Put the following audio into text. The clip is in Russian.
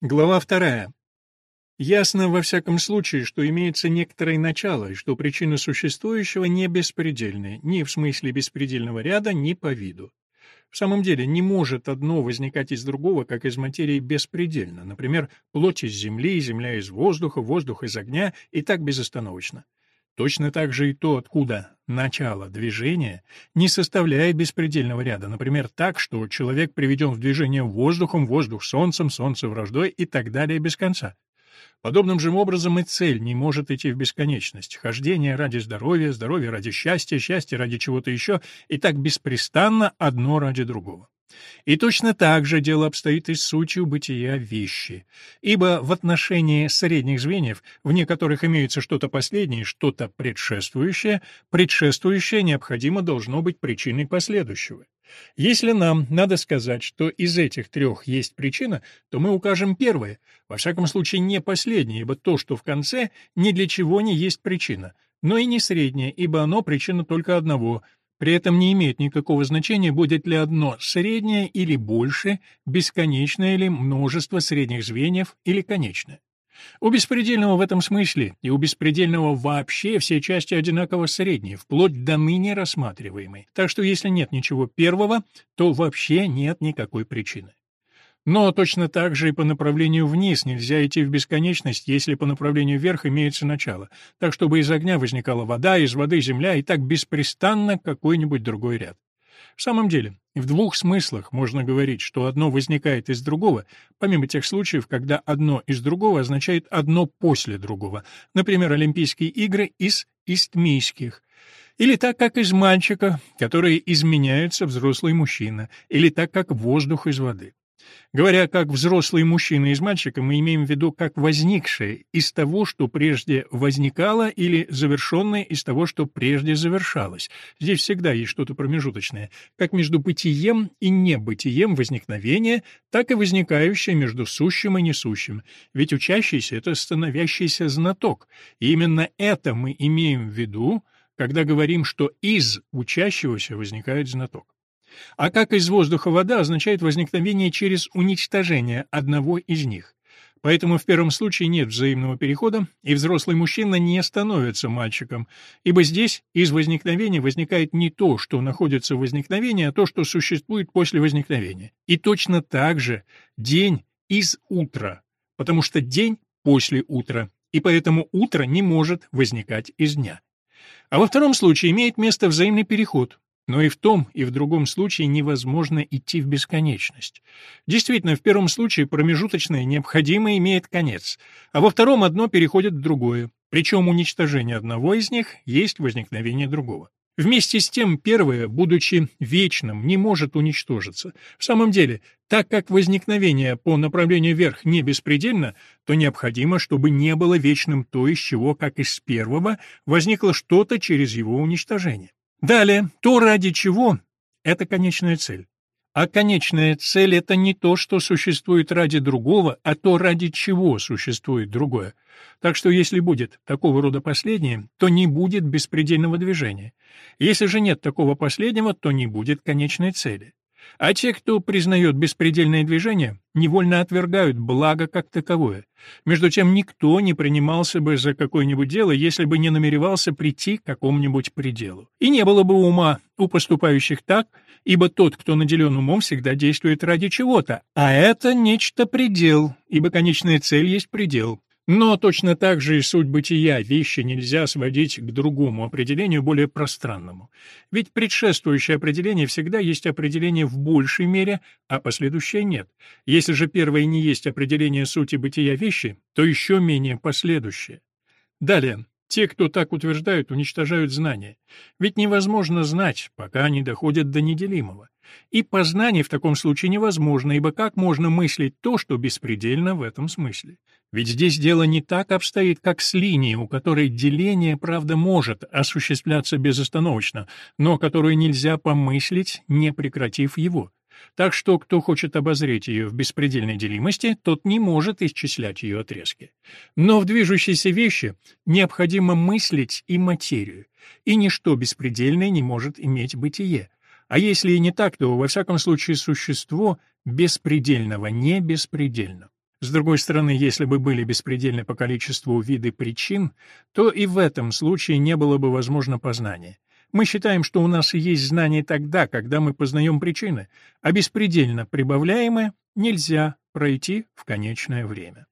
Глава вторая. Ясно во всяком случае, что имеется некоторое начало, и что причины существующего не беспредельны, ни в смысле беспредельного ряда, ни по виду. В самом деле, не может одно возникать из другого, как из материи беспредельно, например, плоть из земли, земля из воздуха, воздух из огня, и так безостановочно. Точно так же и то, откуда начало движения, не составляет беспредельного ряда, например, так, что человек приведен в движение воздухом, воздух солнцем, солнце враждой и так далее без конца. Подобным же образом и цель не может идти в бесконечность. Хождение ради здоровья, здоровье ради счастья, счастье ради чего-то еще, и так беспрестанно одно ради другого. И точно так же дело обстоит и с сутью бытия вещи. Ибо в отношении средних звеньев, вне которых имеется что-то последнее, что-то предшествующее, предшествующее необходимо должно быть причиной последующего. Если нам надо сказать, что из этих трех есть причина, то мы укажем первое, во всяком случае не последнее, ибо то, что в конце, ни для чего не есть причина, но и не среднее, ибо оно причина только одного, при этом не имеет никакого значения, будет ли одно среднее или больше, бесконечное или множество средних звеньев или конечное. У беспредельного в этом смысле и у беспредельного вообще все части одинаково средние, вплоть до ныне рассматриваемой. Так что если нет ничего первого, то вообще нет никакой причины. Но точно так же и по направлению вниз нельзя идти в бесконечность, если по направлению вверх имеется начало, так чтобы из огня возникала вода, из воды земля и так беспрестанно какой-нибудь другой ряд. В самом деле, в двух смыслах можно говорить, что одно возникает из другого, помимо тех случаев, когда одно из другого означает одно после другого, например, Олимпийские игры из истмийских, или так, как из мальчика, которые изменяются взрослый мужчина, или так, как воздух из воды. Говоря как взрослый мужчина из мальчика, мы имеем в виду как возникшее из того, что прежде возникало, или завершенное из того, что прежде завершалось. Здесь всегда есть что-то промежуточное, как между бытием и небытием возникновения, так и возникающее между сущим и несущим. Ведь учащийся — это становящийся знаток. И именно это мы имеем в виду, когда говорим, что из учащегося возникает знаток. А как из воздуха вода означает возникновение через уничтожение одного из них. Поэтому в первом случае нет взаимного перехода, и взрослый мужчина не становится мальчиком, ибо здесь из возникновения возникает не то, что находится в возникновении, а то, что существует после возникновения. И точно так же день из утра, потому что день после утра, и поэтому утро не может возникать из дня. А во втором случае имеет место взаимный переход, но и в том, и в другом случае невозможно идти в бесконечность. Действительно, в первом случае промежуточное необходимо имеет конец, а во втором одно переходит в другое, причем уничтожение одного из них есть возникновение другого. Вместе с тем, первое, будучи вечным, не может уничтожиться. В самом деле, так как возникновение по направлению вверх не беспредельно, то необходимо, чтобы не было вечным то, из чего, как из первого, возникло что-то через его уничтожение. Далее, то, ради чего — это конечная цель. А конечная цель — это не то, что существует ради другого, а то, ради чего существует другое. Так что если будет такого рода последнее, то не будет беспредельного движения. Если же нет такого последнего, то не будет конечной цели. А те, кто признает беспредельное движение, невольно отвергают благо как таковое. Между тем, никто не принимался бы за какое-нибудь дело, если бы не намеревался прийти к какому-нибудь пределу. И не было бы ума у поступающих так, ибо тот, кто наделен умом, всегда действует ради чего-то, а это нечто предел, ибо конечная цель есть предел. Но точно так же и суть бытия вещи нельзя сводить к другому определению, более пространному. Ведь предшествующее определение всегда есть определение в большей мере, а последующее нет. Если же первое не есть определение сути бытия вещи, то еще менее последующее. Далее. Те, кто так утверждают, уничтожают знания. Ведь невозможно знать, пока они доходят до неделимого. И познание в таком случае невозможно, ибо как можно мыслить то, что беспредельно в этом смысле? Ведь здесь дело не так обстоит, как с линией, у которой деление, правда, может осуществляться безостановочно, но которую нельзя помыслить, не прекратив его. Так что кто хочет обозреть ее в беспредельной делимости, тот не может исчислять ее отрезки. Но в движущейся вещи необходимо мыслить и материю, и ничто беспредельное не может иметь бытие. А если и не так, то, во всяком случае, существо беспредельного не беспредельно. С другой стороны, если бы были беспредельны по количеству виды причин, то и в этом случае не было бы возможно познание. Мы считаем, что у нас есть знание тогда, когда мы познаем причины, а беспредельно прибавляемое нельзя пройти в конечное время.